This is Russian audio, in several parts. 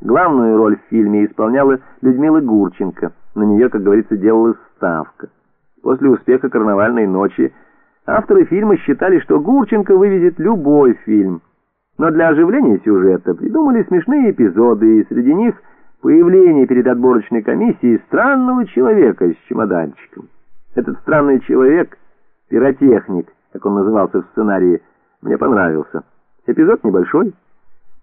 Главную роль в фильме исполняла Людмила Гурченко. На нее, как говорится, делалась ставка. После успеха «Карнавальной ночи» авторы фильма считали, что Гурченко вывезет любой фильм. Но для оживления сюжета придумали смешные эпизоды, и среди них появление перед отборочной комиссией странного человека с чемоданчиком. Этот странный человек, пиротехник, как он назывался в сценарии, мне понравился. Эпизод небольшой.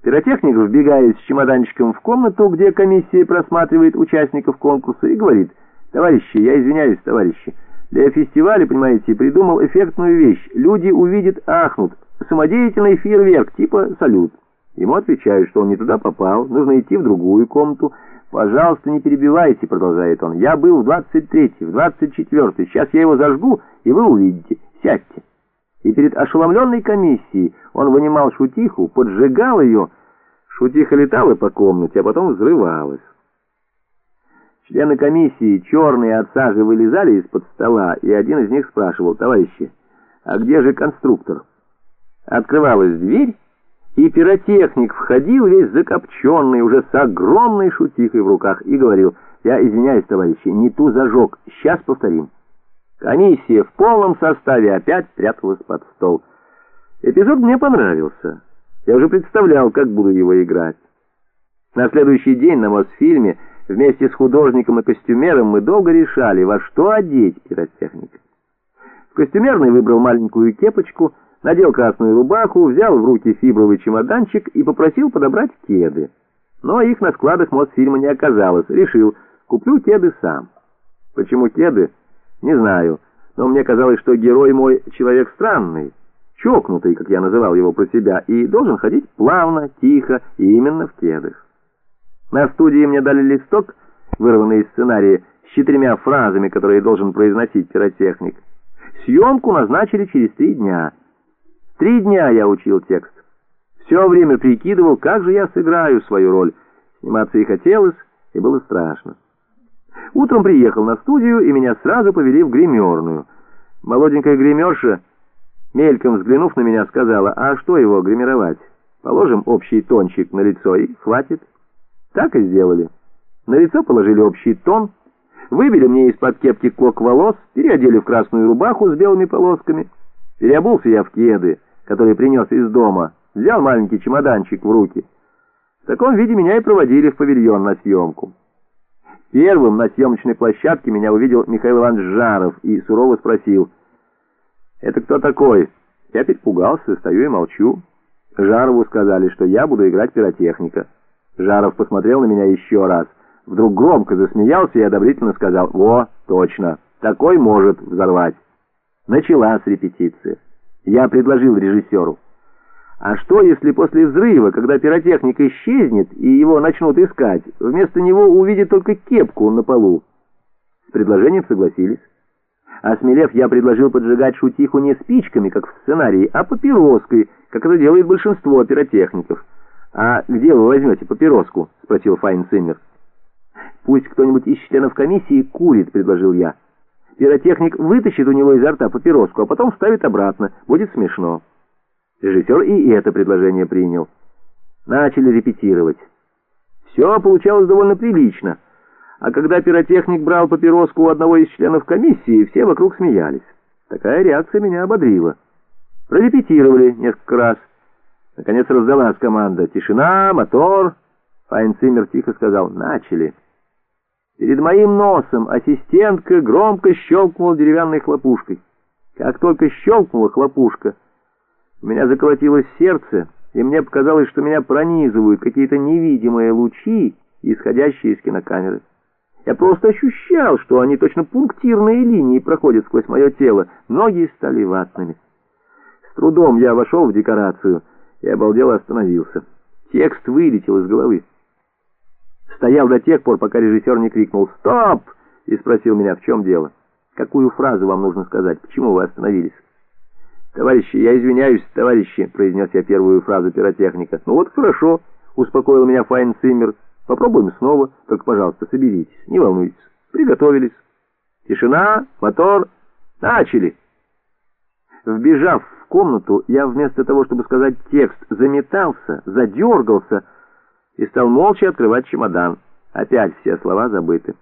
Пиротехник вбегает с чемоданчиком в комнату, где комиссия просматривает участников конкурса и говорит, «Товарищи, я извиняюсь, товарищи, для фестиваля, понимаете, придумал эффектную вещь. Люди увидят, ахнут. Самодеятельный фейерверк, типа салют». Ему отвечают, что он не туда попал, нужно идти в другую комнату. «Пожалуйста, не перебивайте», — продолжает он. «Я был в 23-й, в 24-й. Сейчас я его зажгу, и вы увидите. Сядьте» и перед ошеломленной комиссией он вынимал шутиху, поджигал ее. Шутиха летала по комнате, а потом взрывалась. Члены комиссии, черные от сажи, вылезали из-под стола, и один из них спрашивал, «Товарищи, а где же конструктор?» Открывалась дверь, и пиротехник входил весь закопченный, уже с огромной шутихой в руках, и говорил, «Я извиняюсь, товарищи, не ту зажег, сейчас повторим». Комиссия в полном составе опять спряталась под стол. Эпизод мне понравился. Я уже представлял, как буду его играть. На следующий день на Мосфильме вместе с художником и костюмером мы долго решали, во что одеть пиротехника. Костюмерный выбрал маленькую кепочку, надел красную рубаху, взял в руки фибровый чемоданчик и попросил подобрать кеды. Но их на складах Мосфильма не оказалось. Решил, куплю кеды сам. Почему кеды? Не знаю, но мне казалось, что герой мой человек странный, чокнутый, как я называл его про себя, и должен ходить плавно, тихо и именно в кедах. На студии мне дали листок, вырванный из сценария, с четырьмя фразами, которые должен произносить пиротехник. Съемку назначили через три дня. Три дня я учил текст. Все время прикидывал, как же я сыграю свою роль. Сниматься и хотелось, и было страшно. Утром приехал на студию, и меня сразу повели в гримерную. Молоденькая гримерша, мельком взглянув на меня, сказала, а что его гримировать? Положим общий тончик на лицо, и хватит. Так и сделали. На лицо положили общий тон, выбили мне из-под кепки клок волос, переодели в красную рубаху с белыми полосками. Переобулся я в кеды, которые принес из дома, взял маленький чемоданчик в руки. В таком виде меня и проводили в павильон на съемку. Первым на съемочной площадке меня увидел Михаил Иванович Жаров и сурово спросил, «Это кто такой?» Я перепугался, стою и молчу. Жарову сказали, что я буду играть пиротехника. Жаров посмотрел на меня еще раз, вдруг громко засмеялся и одобрительно сказал, «О, точно, такой может взорвать». Началась репетиция. Я предложил режиссеру, а что, если после взрыва, когда пиротехник исчезнет и его начнут искать, вместо него увидят только кепку на полу? С предложением согласились. Осмелев, я предложил поджигать шутиху не спичками, как в сценарии, а папироской, как это делает большинство пиротехников. «А где вы возьмете папироску?» — спросил Файн Циммер. «Пусть кто-нибудь из членов комиссии курит», — предложил я. Пиротехник вытащит у него изо рта папироску, а потом вставит обратно. Будет смешно. Режиссер и это предложение принял. Начали репетировать. Все получалось довольно прилично. А когда пиротехник брал папироску у одного из членов комиссии, все вокруг смеялись. Такая реакция меня ободрила. Прорепетировали несколько раз. Наконец раздалась команда «Тишина! Мотор!» Файнциммер тихо сказал «Начали!» Перед моим носом ассистентка громко щелкнула деревянной хлопушкой. Как только щелкнула хлопушка, у меня заколотилось сердце, и мне показалось, что меня пронизывают какие-то невидимые лучи, исходящие из кинокамеры. Я просто ощущал, что они точно пунктирные линии проходят сквозь мое тело, ноги стали ватными. С трудом я вошел в декорацию и обалдело остановился. Текст вылетел из головы. Стоял до тех пор, пока режиссер не крикнул «Стоп!» и спросил меня, в чем дело. Какую фразу вам нужно сказать? Почему вы остановились? «Товарищи, я извиняюсь, товарищи», — произнес я первую фразу пиротехника. «Ну вот хорошо», — успокоил меня Файн Циммер. «Попробуем снова, только, пожалуйста, соберитесь, не волнуйтесь. Приготовились. Тишина, мотор, начали». Вбежав в комнату, я вместо того, чтобы сказать текст, заметался, задергался и стал молча открывать чемодан. Опять все слова забыты.